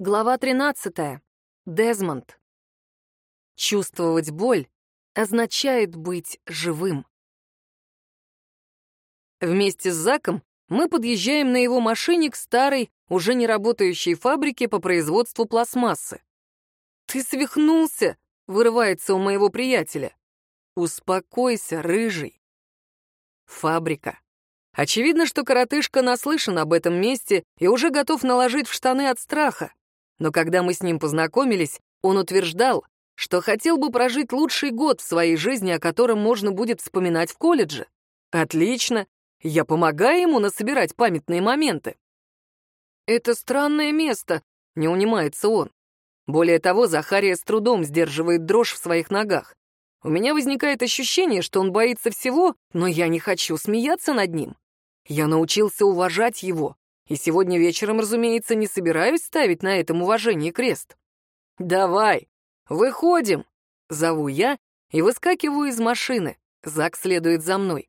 Глава 13. Дезмонд. Чувствовать боль означает быть живым. Вместе с Заком мы подъезжаем на его машине к старой, уже не работающей фабрике по производству пластмассы. «Ты свихнулся!» — вырывается у моего приятеля. «Успокойся, рыжий». Фабрика. Очевидно, что коротышка наслышан об этом месте и уже готов наложить в штаны от страха. Но когда мы с ним познакомились, он утверждал, что хотел бы прожить лучший год в своей жизни, о котором можно будет вспоминать в колледже. Отлично, я помогаю ему насобирать памятные моменты. Это странное место, не унимается он. Более того, Захария с трудом сдерживает дрожь в своих ногах. У меня возникает ощущение, что он боится всего, но я не хочу смеяться над ним. Я научился уважать его, и сегодня вечером, разумеется, не собираюсь ставить на этом уважении крест. «Давай, выходим!» — зову я и выскакиваю из машины. Зак следует за мной.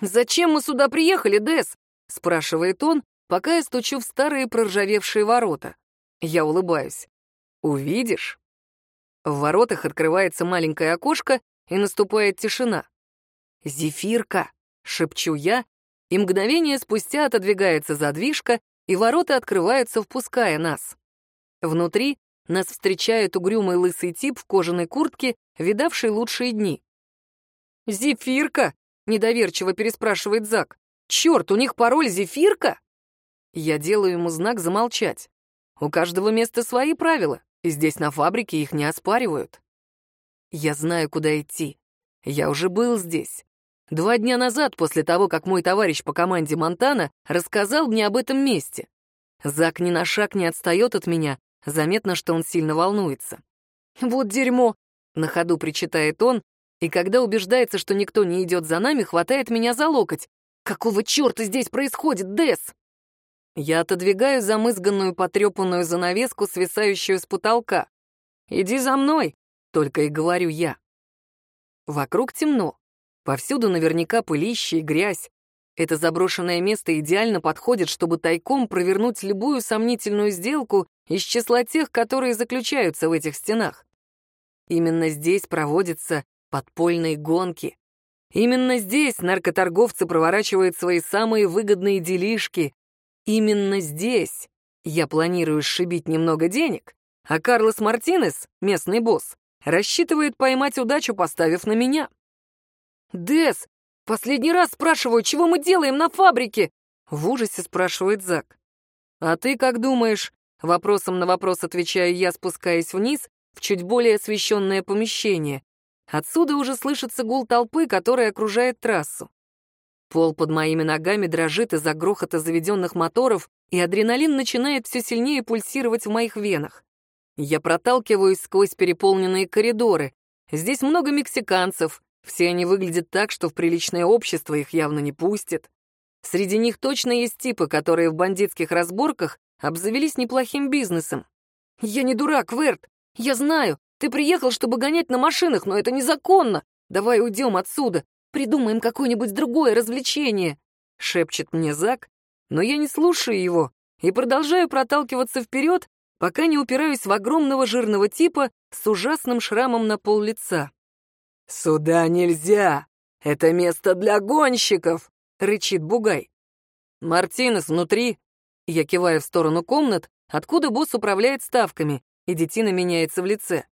«Зачем мы сюда приехали, Дес?» — спрашивает он, пока я стучу в старые проржавевшие ворота. Я улыбаюсь. «Увидишь?» В воротах открывается маленькое окошко, и наступает тишина. «Зефирка!» — шепчу я, и мгновение спустя отодвигается задвижка, и ворота открываются, впуская нас. Внутри нас встречает угрюмый лысый тип в кожаной куртке, видавший лучшие дни. «Зефирка?» — недоверчиво переспрашивает Зак. «Черт, у них пароль Зефирка?» Я делаю ему знак замолчать. У каждого места свои правила, и здесь на фабрике их не оспаривают. Я знаю, куда идти. Я уже был здесь. Два дня назад, после того, как мой товарищ по команде Монтана рассказал мне об этом месте. Зак ни на шаг не отстает от меня, заметно, что он сильно волнуется. «Вот дерьмо!» — на ходу причитает он, и когда убеждается, что никто не идет за нами, хватает меня за локоть. «Какого черта здесь происходит, Дес?» Я отодвигаю замызганную потрепанную занавеску, свисающую с потолка. «Иди за мной!» — только и говорю я. Вокруг темно. Повсюду наверняка пылище и грязь. Это заброшенное место идеально подходит, чтобы тайком провернуть любую сомнительную сделку из числа тех, которые заключаются в этих стенах. Именно здесь проводятся подпольные гонки. Именно здесь наркоторговцы проворачивают свои самые выгодные делишки. Именно здесь я планирую сшибить немного денег, а Карлос Мартинес, местный босс, рассчитывает поймать удачу, поставив на меня. «Дес, последний раз спрашиваю, чего мы делаем на фабрике?» В ужасе спрашивает Зак. «А ты как думаешь?» Вопросом на вопрос отвечаю я, спускаясь вниз в чуть более освещенное помещение. Отсюда уже слышится гул толпы, которая окружает трассу. Пол под моими ногами дрожит из-за грохота заведенных моторов, и адреналин начинает все сильнее пульсировать в моих венах. Я проталкиваюсь сквозь переполненные коридоры. Здесь много мексиканцев, все они выглядят так, что в приличное общество их явно не пустят. Среди них точно есть типы, которые в бандитских разборках обзавелись неплохим бизнесом. «Я не дурак, Верт. Я знаю. Ты приехал, чтобы гонять на машинах, но это незаконно. Давай уйдем отсюда. Придумаем какое-нибудь другое развлечение», — шепчет мне Зак, но я не слушаю его и продолжаю проталкиваться вперед, пока не упираюсь в огромного жирного типа с ужасным шрамом на пол лица. «Сюда нельзя! Это место для гонщиков!» — рычит Бугай. «Мартинес внутри!» Я киваю в сторону комнат, откуда босс управляет ставками, и детина меняется в лице.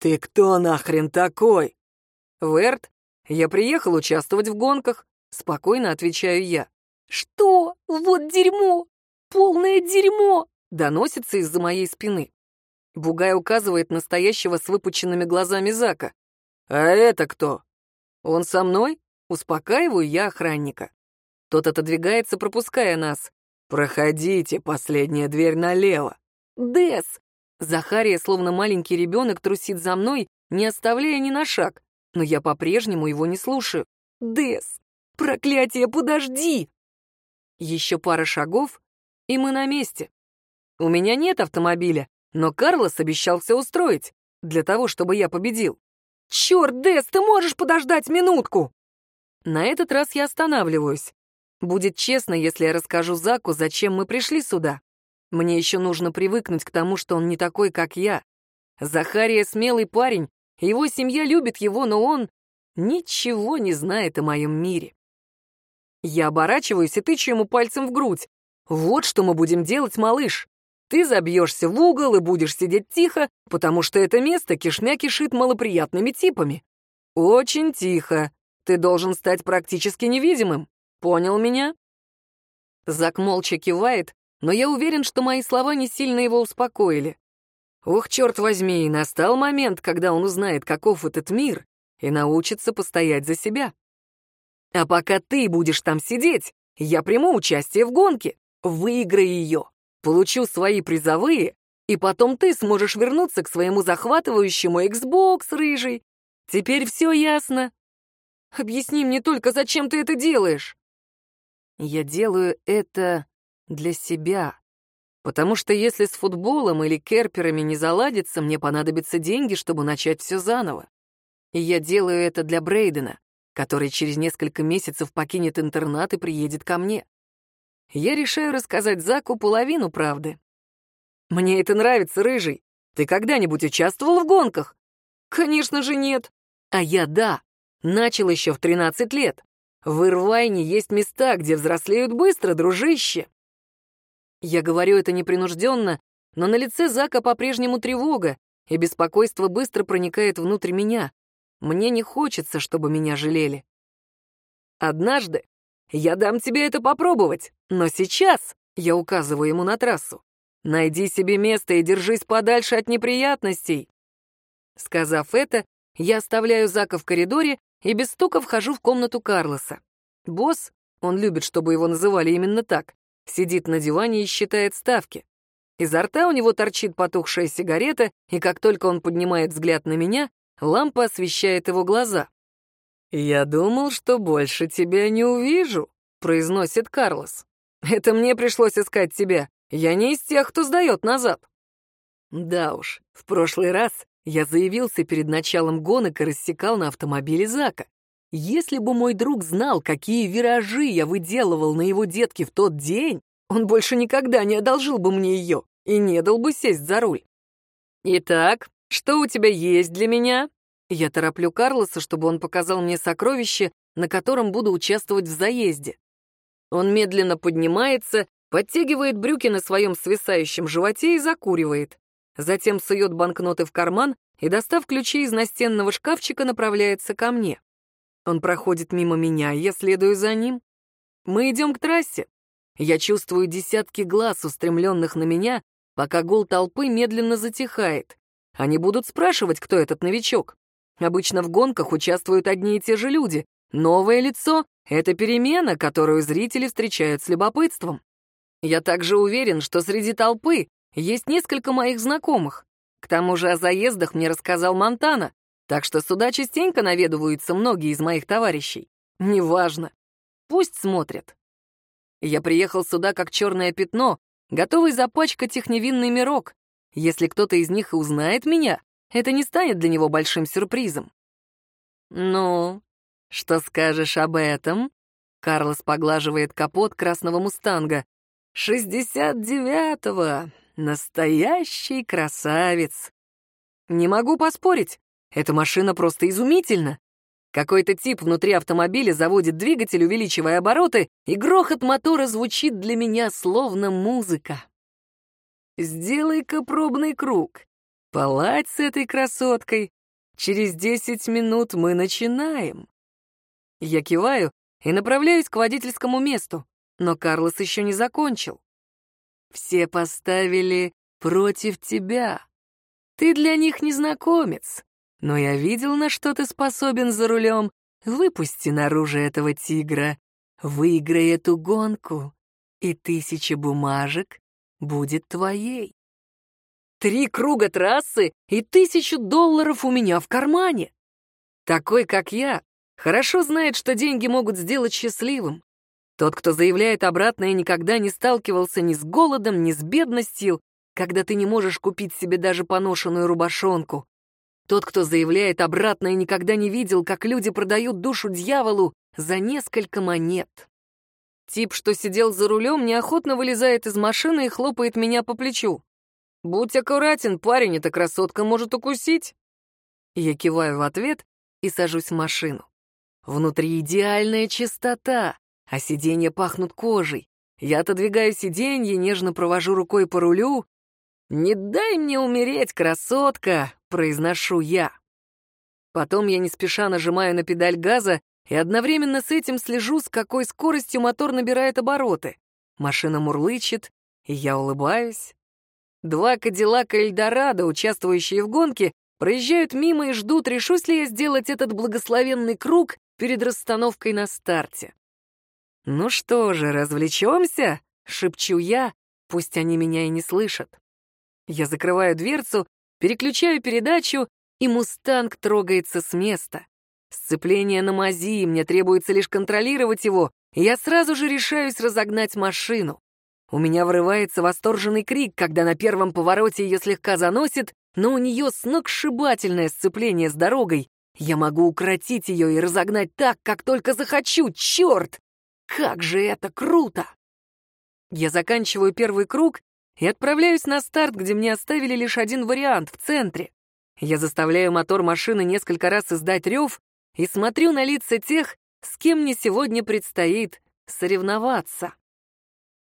«Ты кто нахрен такой?» «Верт, я приехал участвовать в гонках», — спокойно отвечаю я. «Что? Вот дерьмо! Полное дерьмо!» — доносится из-за моей спины. Бугай указывает настоящего с выпученными глазами Зака. «А это кто?» «Он со мной?» Успокаиваю я охранника. Тот отодвигается, пропуская нас. «Проходите, последняя дверь налево». «Дес!» Захария, словно маленький ребенок, трусит за мной, не оставляя ни на шаг, но я по-прежнему его не слушаю. «Дес! Проклятие, подожди!» Еще пара шагов, и мы на месте. У меня нет автомобиля, но Карлос все устроить, для того, чтобы я победил. «Черт, Дэс, ты можешь подождать минутку?» На этот раз я останавливаюсь. Будет честно, если я расскажу Заку, зачем мы пришли сюда. Мне еще нужно привыкнуть к тому, что он не такой, как я. Захария смелый парень, его семья любит его, но он ничего не знает о моем мире. Я оборачиваюсь и тычу ему пальцем в грудь. Вот что мы будем делать, малыш. Ты забьешься в угол и будешь сидеть тихо, потому что это место кишмя кишит малоприятными типами. Очень тихо. Ты должен стать практически невидимым. Понял меня? Зак молча кивает, но я уверен, что мои слова не сильно его успокоили. Ох, черт возьми, настал момент, когда он узнает, каков этот мир, и научится постоять за себя. А пока ты будешь там сидеть, я приму участие в гонке, выиграю ее, получу свои призовые, и потом ты сможешь вернуться к своему захватывающему Xbox, рыжий. Теперь все ясно. Объясни мне только, зачем ты это делаешь? Я делаю это для себя. Потому что если с футболом или керперами не заладится, мне понадобятся деньги, чтобы начать все заново. И я делаю это для Брейдена, который через несколько месяцев покинет интернат и приедет ко мне. Я решаю рассказать Заку половину правды. «Мне это нравится, Рыжий. Ты когда-нибудь участвовал в гонках?» «Конечно же нет». «А я да. Начал еще в 13 лет. В Ирвайне есть места, где взрослеют быстро, дружище». Я говорю это непринужденно, но на лице Зака по-прежнему тревога, и беспокойство быстро проникает внутрь меня. Мне не хочется, чтобы меня жалели. Однажды я дам тебе это попробовать, но сейчас я указываю ему на трассу. Найди себе место и держись подальше от неприятностей. Сказав это, я оставляю Зака в коридоре и без стука вхожу в комнату Карлоса. Босс, он любит, чтобы его называли именно так, Сидит на диване и считает ставки. Изо рта у него торчит потухшая сигарета, и как только он поднимает взгляд на меня, лампа освещает его глаза. «Я думал, что больше тебя не увижу», — произносит Карлос. «Это мне пришлось искать тебя. Я не из тех, кто сдает назад». Да уж, в прошлый раз я заявился перед началом гонок и рассекал на автомобиле Зака. Если бы мой друг знал, какие виражи я выделывал на его детке в тот день, он больше никогда не одолжил бы мне ее и не дал бы сесть за руль. «Итак, что у тебя есть для меня?» Я тороплю Карлоса, чтобы он показал мне сокровище, на котором буду участвовать в заезде. Он медленно поднимается, подтягивает брюки на своем свисающем животе и закуривает. Затем сует банкноты в карман и, достав ключи из настенного шкафчика, направляется ко мне. Он проходит мимо меня, я следую за ним. Мы идем к трассе. Я чувствую десятки глаз, устремленных на меня, пока гул толпы медленно затихает. Они будут спрашивать, кто этот новичок. Обычно в гонках участвуют одни и те же люди. Новое лицо — это перемена, которую зрители встречают с любопытством. Я также уверен, что среди толпы есть несколько моих знакомых. К тому же о заездах мне рассказал Монтана, так что сюда частенько наведываются многие из моих товарищей. Неважно. Пусть смотрят. Я приехал сюда как черное пятно, готовый запачкать их невинный мирок. Если кто-то из них узнает меня, это не станет для него большим сюрпризом. «Ну, что скажешь об этом?» Карлос поглаживает капот красного мустанга. «Шестьдесят девятого! Настоящий красавец!» «Не могу поспорить. Эта машина просто изумительна. Какой-то тип внутри автомобиля заводит двигатель, увеличивая обороты, и грохот мотора звучит для меня словно музыка. Сделай-ка пробный круг. Палать с этой красоткой. Через десять минут мы начинаем. Я киваю и направляюсь к водительскому месту, но Карлос еще не закончил. Все поставили против тебя. Ты для них незнакомец. Но я видел, на что ты способен за рулем. Выпусти наружу этого тигра, выиграй эту гонку, и тысяча бумажек будет твоей. Три круга трассы и тысячу долларов у меня в кармане. Такой, как я, хорошо знает, что деньги могут сделать счастливым. Тот, кто заявляет обратное, никогда не сталкивался ни с голодом, ни с бедностью, когда ты не можешь купить себе даже поношенную рубашонку. Тот, кто заявляет обратное, никогда не видел, как люди продают душу дьяволу за несколько монет. Тип, что сидел за рулем, неохотно вылезает из машины и хлопает меня по плечу. «Будь аккуратен, парень, эта красотка может укусить». Я киваю в ответ и сажусь в машину. Внутри идеальная чистота, а сиденья пахнут кожей. Я отодвигаю сиденье, нежно провожу рукой по рулю. «Не дай мне умереть, красотка!» — произношу я. Потом я не спеша нажимаю на педаль газа и одновременно с этим слежу, с какой скоростью мотор набирает обороты. Машина мурлычет, и я улыбаюсь. Два Кадиллака Эльдорадо, участвующие в гонке, проезжают мимо и ждут, решусь ли я сделать этот благословенный круг перед расстановкой на старте. «Ну что же, развлечемся?» — шепчу я, пусть они меня и не слышат. Я закрываю дверцу, переключаю передачу, и «Мустанг» трогается с места. Сцепление на мази, мне требуется лишь контролировать его, и я сразу же решаюсь разогнать машину. У меня врывается восторженный крик, когда на первом повороте ее слегка заносит, но у нее сногсшибательное сцепление с дорогой. Я могу укротить ее и разогнать так, как только захочу, черт! Как же это круто! Я заканчиваю первый круг и отправляюсь на старт, где мне оставили лишь один вариант в центре. Я заставляю мотор машины несколько раз издать рев, и смотрю на лица тех, с кем мне сегодня предстоит соревноваться.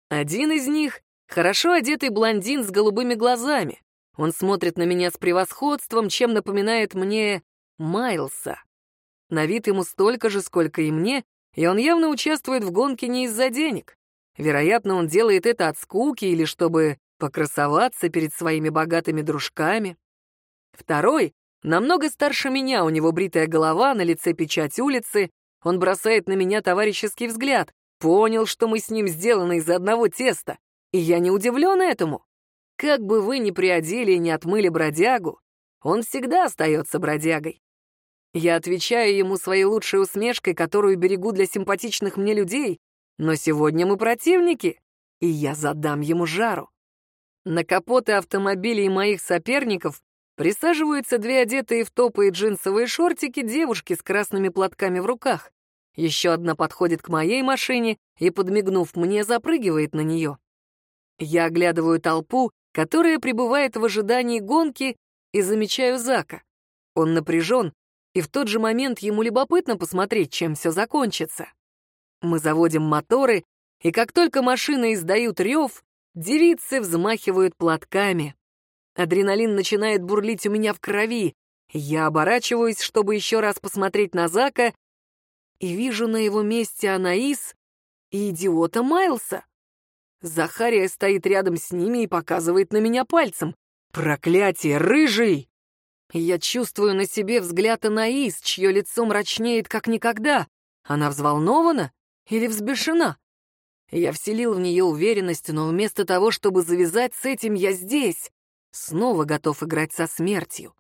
Один из них — хорошо одетый блондин с голубыми глазами. Он смотрит на меня с превосходством, чем напоминает мне Майлса. На вид ему столько же, сколько и мне, и он явно участвует в гонке не из-за денег. Вероятно, он делает это от скуки или чтобы покрасоваться перед своими богатыми дружками. Второй Намного старше меня, у него бритая голова, на лице печать улицы. Он бросает на меня товарищеский взгляд. Понял, что мы с ним сделаны из одного теста. И я не удивлен этому. Как бы вы ни приодели и не отмыли бродягу, он всегда остается бродягой. Я отвечаю ему своей лучшей усмешкой, которую берегу для симпатичных мне людей, но сегодня мы противники, и я задам ему жару. На капоты автомобилей моих соперников Присаживаются две одетые в топы и джинсовые шортики девушки с красными платками в руках. Еще одна подходит к моей машине и, подмигнув мне, запрыгивает на нее. Я оглядываю толпу, которая пребывает в ожидании гонки, и замечаю Зака. Он напряжен, и в тот же момент ему любопытно посмотреть, чем все закончится. Мы заводим моторы, и как только машины издают рев, девицы взмахивают платками. Адреналин начинает бурлить у меня в крови. Я оборачиваюсь, чтобы еще раз посмотреть на Зака, и вижу на его месте Анаис и идиота Майлса. Захария стоит рядом с ними и показывает на меня пальцем. «Проклятие, рыжий!» Я чувствую на себе взгляд Анаис, чье лицо мрачнеет как никогда. Она взволнована или взбешена? Я вселил в нее уверенность, но вместо того, чтобы завязать с этим, я здесь снова готов играть со смертью.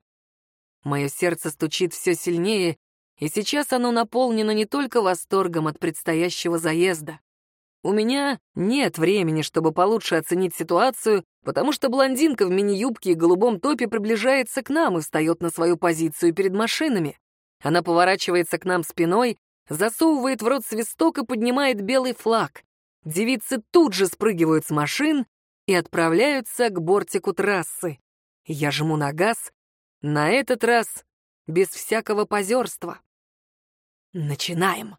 Мое сердце стучит все сильнее, и сейчас оно наполнено не только восторгом от предстоящего заезда. У меня нет времени, чтобы получше оценить ситуацию, потому что блондинка в мини-юбке и голубом топе приближается к нам и встает на свою позицию перед машинами. Она поворачивается к нам спиной, засовывает в рот свисток и поднимает белый флаг. Девицы тут же спрыгивают с машин и отправляются к бортику трассы. Я жму на газ, на этот раз без всякого позерства. Начинаем.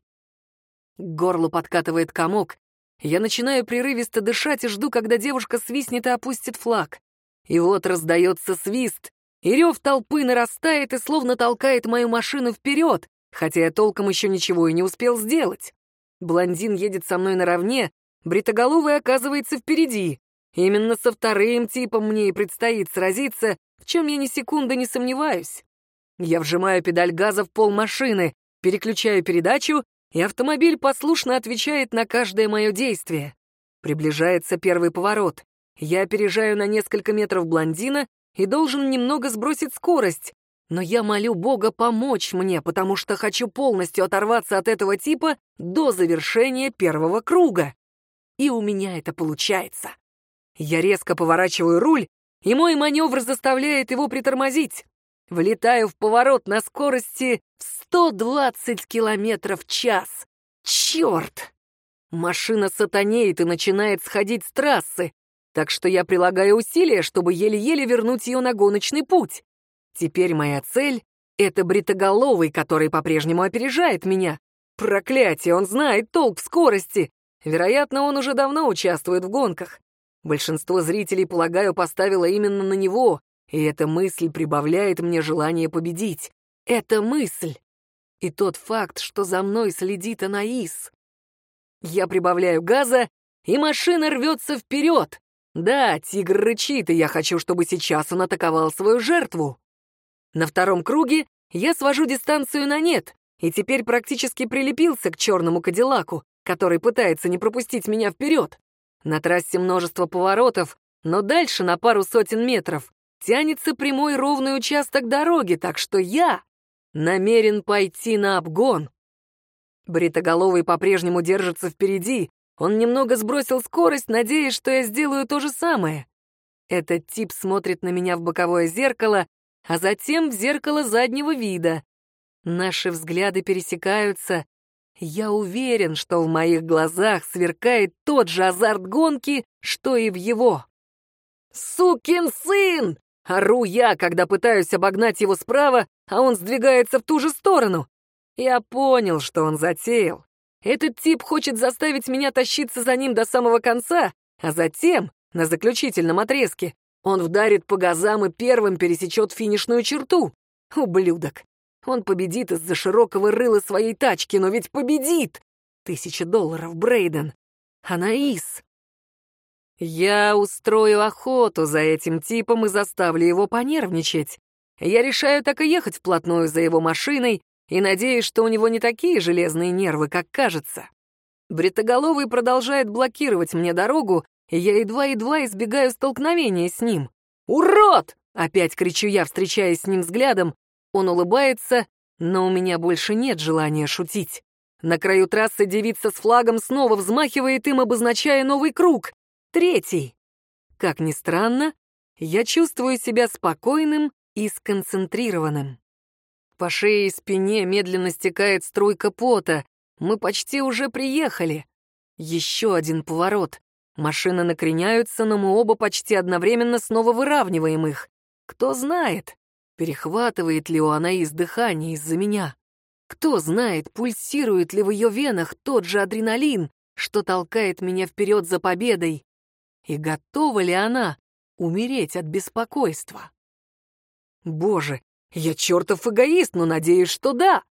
К горлу подкатывает комок. Я начинаю прерывисто дышать и жду, когда девушка свистнет и опустит флаг. И вот раздается свист, и рев толпы нарастает и словно толкает мою машину вперед, хотя я толком еще ничего и не успел сделать. Блондин едет со мной наравне, бритоголовый оказывается впереди. Именно со вторым типом мне и предстоит сразиться, в чем я ни секунды не сомневаюсь. Я вжимаю педаль газа в пол машины, переключаю передачу, и автомобиль послушно отвечает на каждое мое действие. Приближается первый поворот. Я опережаю на несколько метров блондина и должен немного сбросить скорость, но я молю Бога помочь мне, потому что хочу полностью оторваться от этого типа до завершения первого круга. И у меня это получается. Я резко поворачиваю руль, и мой маневр заставляет его притормозить. Влетаю в поворот на скорости в 120 километров в час. Черт! Машина сатанеет и начинает сходить с трассы, так что я прилагаю усилия, чтобы еле-еле вернуть ее на гоночный путь. Теперь моя цель — это бритоголовый, который по-прежнему опережает меня. Проклятие, он знает толк в скорости. Вероятно, он уже давно участвует в гонках. Большинство зрителей, полагаю, поставило именно на него, и эта мысль прибавляет мне желание победить. Это мысль. И тот факт, что за мной следит Анаис. Я прибавляю газа, и машина рвется вперед. Да, тигр рычит, и я хочу, чтобы сейчас он атаковал свою жертву. На втором круге я свожу дистанцию на нет, и теперь практически прилепился к черному кадиллаку, который пытается не пропустить меня вперед. На трассе множество поворотов, но дальше на пару сотен метров тянется прямой ровный участок дороги, так что я намерен пойти на обгон. Бритоголовый по-прежнему держится впереди, он немного сбросил скорость, надеясь, что я сделаю то же самое. Этот тип смотрит на меня в боковое зеркало, а затем в зеркало заднего вида. Наши взгляды пересекаются. Я уверен, что в моих глазах сверкает тот же азарт гонки, что и в его. «Сукин сын!» — ору я, когда пытаюсь обогнать его справа, а он сдвигается в ту же сторону. Я понял, что он затеял. Этот тип хочет заставить меня тащиться за ним до самого конца, а затем, на заключительном отрезке, он вдарит по газам и первым пересечет финишную черту. Ублюдок. Он победит из-за широкого рыла своей тачки, но ведь победит! Тысяча долларов, Брейден. Анаис. Я устрою охоту за этим типом и заставлю его понервничать. Я решаю так и ехать вплотную за его машиной, и надеюсь, что у него не такие железные нервы, как кажется. Бритоголовый продолжает блокировать мне дорогу, и я едва-едва избегаю столкновения с ним. «Урод!» — опять кричу я, встречаясь с ним взглядом. Он улыбается, но у меня больше нет желания шутить. На краю трассы девица с флагом снова взмахивает им, обозначая новый круг. Третий. Как ни странно, я чувствую себя спокойным и сконцентрированным. По шее и спине медленно стекает струйка пота. Мы почти уже приехали. Еще один поворот. Машины накреняются, но мы оба почти одновременно снова выравниваем их. Кто знает, перехватывает ли у Анаис дыхание из-за меня. Кто знает, пульсирует ли в ее венах тот же адреналин, что толкает меня вперед за победой. И готова ли она умереть от беспокойства? Боже, я чертов эгоист, но надеюсь, что да.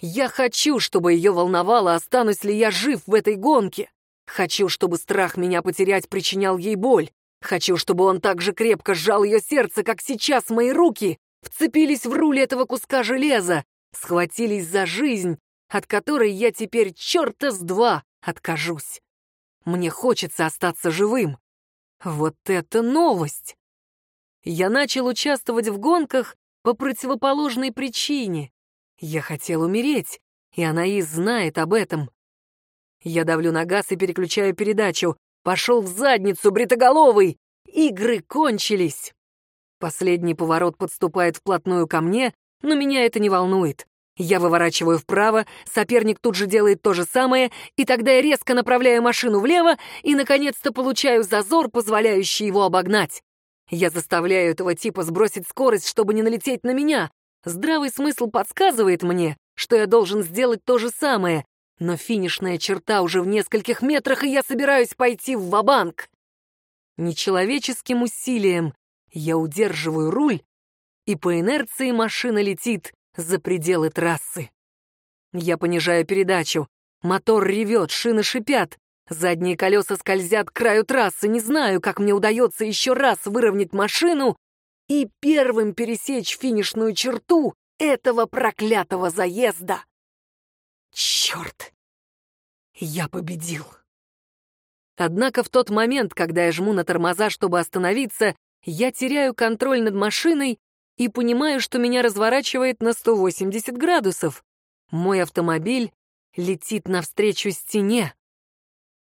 Я хочу, чтобы ее волновало, останусь ли я жив в этой гонке. Хочу, чтобы страх меня потерять причинял ей боль. Хочу, чтобы он так же крепко сжал ее сердце, как сейчас мои руки вцепились в руль этого куска железа, схватились за жизнь, от которой я теперь черта с два откажусь. Мне хочется остаться живым. Вот это новость! Я начал участвовать в гонках по противоположной причине. Я хотел умереть, и Анаис знает об этом. Я давлю на газ и переключаю передачу. Пошел в задницу, бритоголовый! Игры кончились! Последний поворот подступает вплотную ко мне, но меня это не волнует. Я выворачиваю вправо, соперник тут же делает то же самое, и тогда я резко направляю машину влево и, наконец-то, получаю зазор, позволяющий его обогнать. Я заставляю этого типа сбросить скорость, чтобы не налететь на меня. Здравый смысл подсказывает мне, что я должен сделать то же самое, но финишная черта уже в нескольких метрах, и я собираюсь пойти в ва-банк. Нечеловеческим усилием я удерживаю руль, и по инерции машина летит за пределы трассы. Я понижаю передачу. Мотор ревет, шины шипят. Задние колеса скользят к краю трассы, не знаю, как мне удается еще раз выровнять машину и первым пересечь финишную черту этого проклятого заезда. Черт! Я победил. Однако в тот момент, когда я жму на тормоза, чтобы остановиться, я теряю контроль над машиной и понимаю, что меня разворачивает на 180 градусов. Мой автомобиль летит навстречу стене.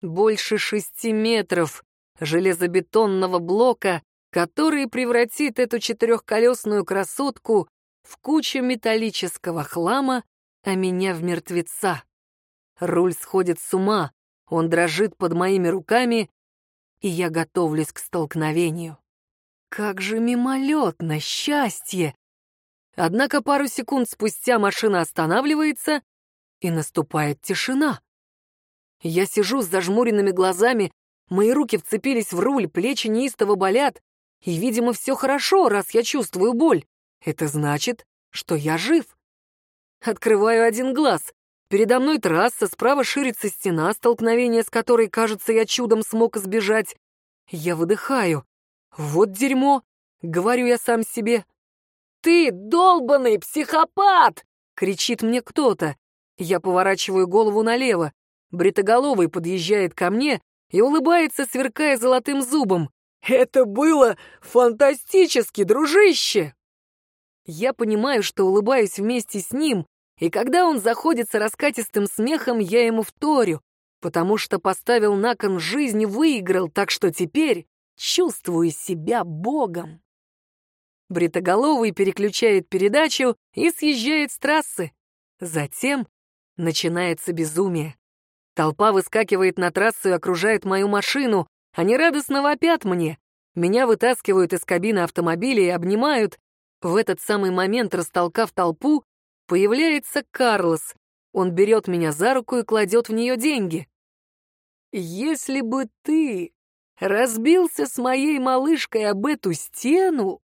Больше шести метров железобетонного блока, который превратит эту четырехколесную красотку в кучу металлического хлама, а меня в мертвеца. Руль сходит с ума, он дрожит под моими руками, и я готовлюсь к столкновению. Как же мимолетно счастье! Однако пару секунд спустя машина останавливается, и наступает тишина. Я сижу с зажмуренными глазами, мои руки вцепились в руль, плечи неистово болят, и, видимо, все хорошо, раз я чувствую боль. Это значит, что я жив. Открываю один глаз. Передо мной трасса, справа ширится стена, столкновение с которой, кажется, я чудом смог избежать. Я выдыхаю. Вот дерьмо, говорю я сам себе. «Ты долбанный психопат!» — кричит мне кто-то. Я поворачиваю голову налево. Бритоголовый подъезжает ко мне и улыбается, сверкая золотым зубом. «Это было фантастически, дружище!» Я понимаю, что улыбаюсь вместе с ним, и когда он заходится раскатистым смехом, я ему вторю, потому что поставил на кон жизнь и выиграл, так что теперь чувствую себя богом. Бритоголовый переключает передачу и съезжает с трассы. Затем начинается безумие. Толпа выскакивает на трассу и окружает мою машину. Они радостно вопят мне. Меня вытаскивают из кабины автомобиля и обнимают. В этот самый момент, растолкав толпу, появляется Карлос. Он берет меня за руку и кладет в нее деньги. «Если бы ты разбился с моей малышкой об эту стену,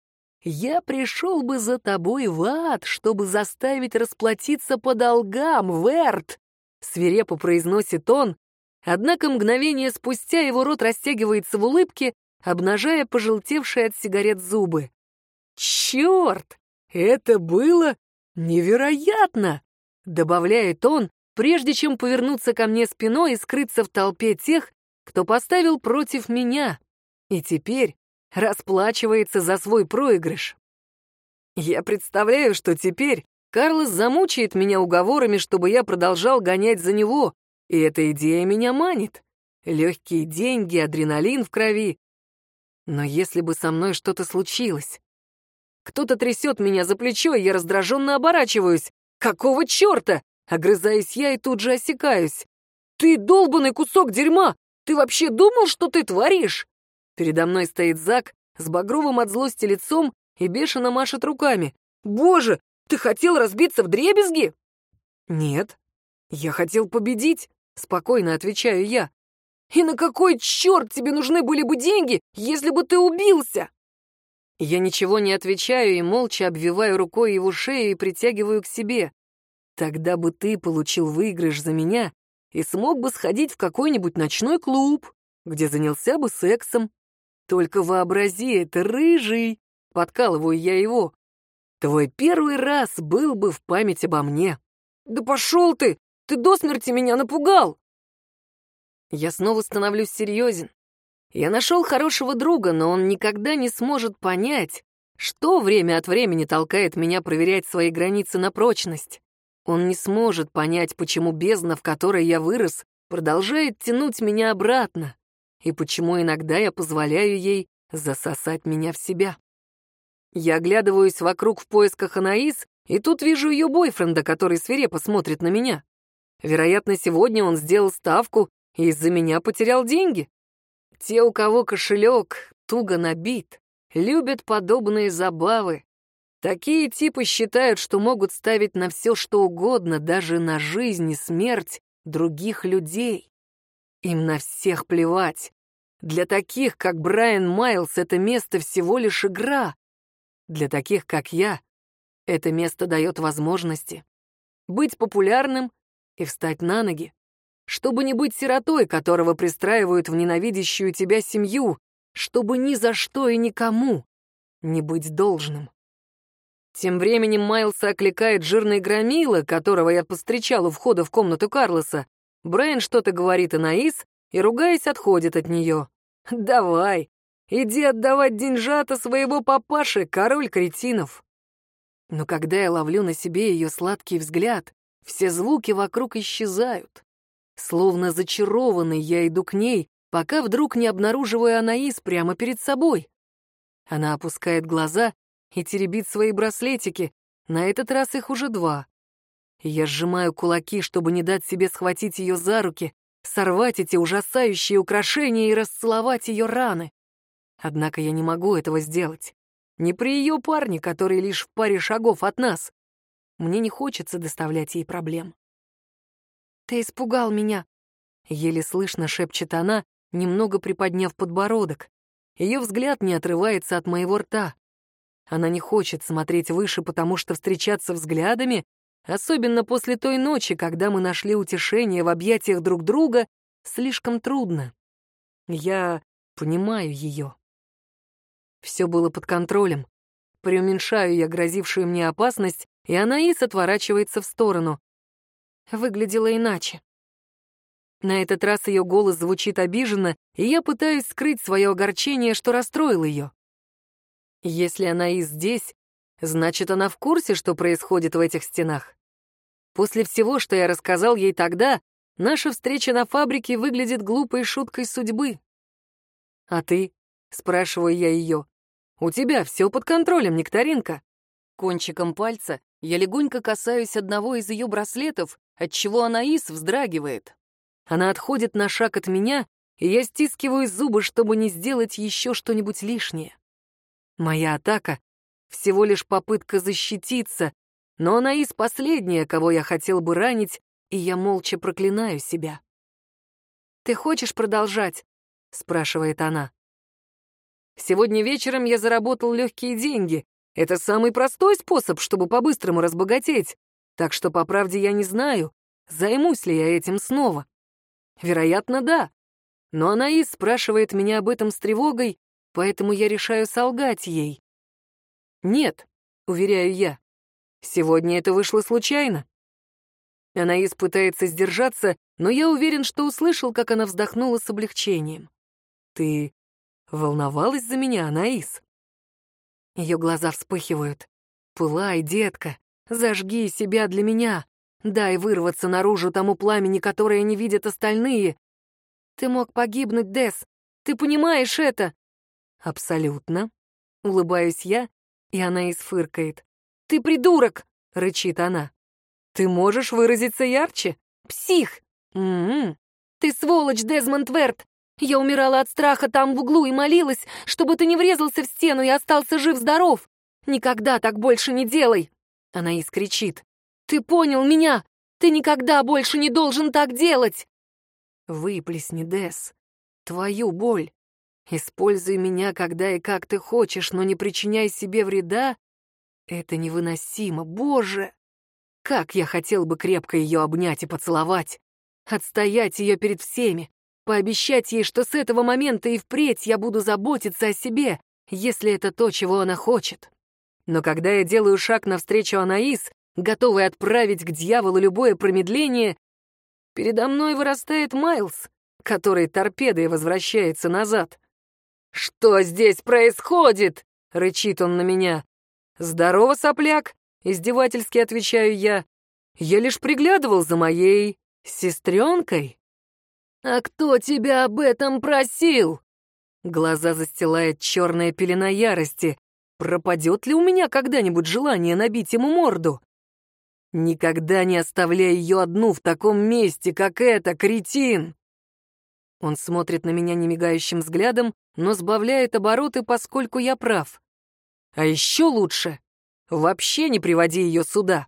я пришел бы за тобой в ад, чтобы заставить расплатиться по долгам, Верт!» Свирепо произносит он, однако мгновение спустя его рот растягивается в улыбке, обнажая пожелтевшие от сигарет зубы. «Черт! Это было невероятно!» добавляет он, прежде чем повернуться ко мне спиной и скрыться в толпе тех, кто поставил против меня. И теперь расплачивается за свой проигрыш. Я представляю, что теперь Карлос замучает меня уговорами, чтобы я продолжал гонять за него, и эта идея меня манит. Легкие деньги, адреналин в крови. Но если бы со мной что-то случилось... Кто-то трясет меня за плечо, и я раздраженно оборачиваюсь. «Какого черта?» — огрызаюсь я и тут же осекаюсь. «Ты долбанный кусок дерьма! Ты вообще думал, что ты творишь?» Передо мной стоит Зак с багровым от злости лицом и бешено машет руками. «Боже, ты хотел разбиться в дребезги?» «Нет, я хотел победить», — спокойно отвечаю я. «И на какой черт тебе нужны были бы деньги, если бы ты убился?» Я ничего не отвечаю и молча обвиваю рукой его шею и притягиваю к себе. Тогда бы ты получил выигрыш за меня и смог бы сходить в какой-нибудь ночной клуб, где занялся бы сексом, только вообрази, это рыжий. Подкалываю я его. Твой первый раз был бы в память обо мне. Да пошел ты! Ты до смерти меня напугал! Я снова становлюсь серьезен. Я нашел хорошего друга, но он никогда не сможет понять, что время от времени толкает меня проверять свои границы на прочность. Он не сможет понять, почему бездна, в которой я вырос, продолжает тянуть меня обратно и почему иногда я позволяю ей засосать меня в себя. Я оглядываюсь вокруг в поисках Анаис, и тут вижу ее бойфренда, который свирепо смотрит на меня. Вероятно, сегодня он сделал ставку и из-за меня потерял деньги. Те, у кого кошелек туго набит, любят подобные забавы. Такие типы считают, что могут ставить на все, что угодно, даже на жизнь и смерть других людей. Им на всех плевать. Для таких, как Брайан Майлз, это место всего лишь игра. Для таких, как я, это место дает возможности быть популярным и встать на ноги, чтобы не быть сиротой, которого пристраивают в ненавидящую тебя семью, чтобы ни за что и никому не быть должным. Тем временем Майлса окликает жирный громила, которого я повстречал у входа в комнату Карлоса. Брайан что-то говорит Анаис и, ругаясь, отходит от нее. Давай, иди отдавать деньжата своего папаши, король кретинов. Но когда я ловлю на себе ее сладкий взгляд, все звуки вокруг исчезают. Словно зачарованный я иду к ней, пока вдруг не обнаруживаю Анаис прямо перед собой. Она опускает глаза и теребит свои браслетики, на этот раз их уже два. Я сжимаю кулаки, чтобы не дать себе схватить ее за руки, сорвать эти ужасающие украшения и расцеловать ее раны. Однако я не могу этого сделать. Не при ее парне, который лишь в паре шагов от нас. Мне не хочется доставлять ей проблем. «Ты испугал меня», — еле слышно шепчет она, немного приподняв подбородок. Ее взгляд не отрывается от моего рта. Она не хочет смотреть выше, потому что встречаться взглядами, особенно после той ночи, когда мы нашли утешение в объятиях друг друга, слишком трудно. Я понимаю ее. Все было под контролем. Преуменьшаю я грозившую мне опасность, и Анаис отворачивается в сторону. Выглядела иначе. На этот раз ее голос звучит обиженно, и я пытаюсь скрыть свое огорчение, что расстроил ее. Если Анаис здесь, значит, она в курсе, что происходит в этих стенах. После всего, что я рассказал ей тогда, наша встреча на фабрике выглядит глупой шуткой судьбы. «А ты?» — спрашиваю я ее. «У тебя все под контролем, Нектаринка». Кончиком пальца я легонько касаюсь одного из ее браслетов, отчего Анаис вздрагивает. Она отходит на шаг от меня, и я стискиваю зубы, чтобы не сделать еще что-нибудь лишнее. Моя атака — всего лишь попытка защититься, но Анаис последняя, кого я хотел бы ранить, и я молча проклинаю себя. «Ты хочешь продолжать?» — спрашивает она. Сегодня вечером я заработал легкие деньги. Это самый простой способ, чтобы по-быстрому разбогатеть. Так что, по правде, я не знаю, займусь ли я этим снова. Вероятно, да. Но Анаис спрашивает меня об этом с тревогой, поэтому я решаю солгать ей. Нет, уверяю я. Сегодня это вышло случайно. Анаис пытается сдержаться, но я уверен, что услышал, как она вздохнула с облегчением. Ты Волновалась за меня, Анаис. Ее глаза вспыхивают. «Пылай, детка, зажги себя для меня. Дай вырваться наружу тому пламени, которое не видят остальные. Ты мог погибнуть, Дес. Ты понимаешь это?» «Абсолютно». Улыбаюсь я, и она изфыркает. «Ты придурок!» — рычит она. «Ты можешь выразиться ярче? Псих!» «М -м -м. «Ты сволочь, Дезмонд Верт! Я умирала от страха там в углу и молилась, чтобы ты не врезался в стену и остался жив-здоров. Никогда так больше не делай!» Она искричит. «Ты понял меня? Ты никогда больше не должен так делать!» «Выплесни, Дес, твою боль. Используй меня, когда и как ты хочешь, но не причиняй себе вреда. Это невыносимо, Боже! Как я хотел бы крепко ее обнять и поцеловать, отстоять ее перед всеми, Пообещать ей, что с этого момента и впредь я буду заботиться о себе, если это то, чего она хочет. Но когда я делаю шаг навстречу Анаис, готовый отправить к дьяволу любое промедление, передо мной вырастает Майлз, который торпедой возвращается назад. «Что здесь происходит?» — рычит он на меня. «Здорово, сопляк!» — издевательски отвечаю я. «Я лишь приглядывал за моей сестренкой». «А кто тебя об этом просил?» Глаза застилает черная пелена ярости. Пропадет ли у меня когда-нибудь желание набить ему морду? Никогда не оставляй ее одну в таком месте, как это, кретин! Он смотрит на меня немигающим взглядом, но сбавляет обороты, поскольку я прав. А еще лучше — вообще не приводи ее сюда.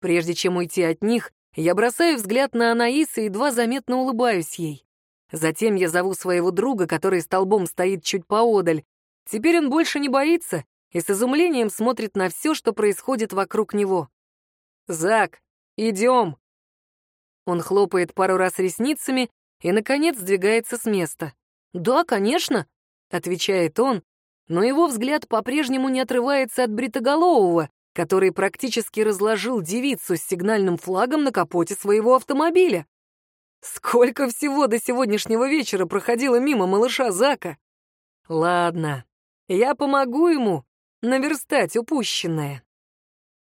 Прежде чем уйти от них, я бросаю взгляд на Анаис и едва заметно улыбаюсь ей. Затем я зову своего друга, который столбом стоит чуть поодаль. Теперь он больше не боится и с изумлением смотрит на все, что происходит вокруг него. «Зак, идем!» Он хлопает пару раз ресницами и, наконец, сдвигается с места. «Да, конечно», — отвечает он, но его взгляд по-прежнему не отрывается от бритоголового, который практически разложил девицу с сигнальным флагом на капоте своего автомобиля. Сколько всего до сегодняшнего вечера проходило мимо малыша Зака? Ладно, я помогу ему наверстать упущенное.